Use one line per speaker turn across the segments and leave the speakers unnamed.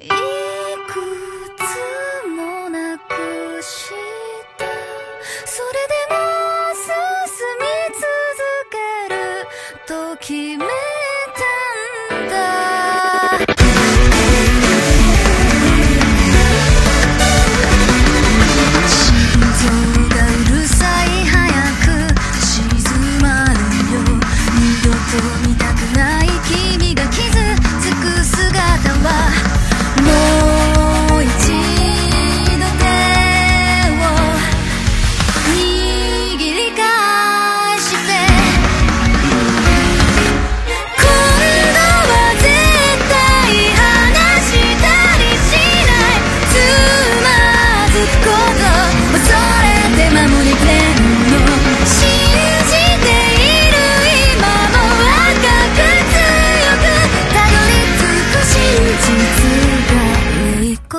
Yeah.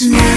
tonight.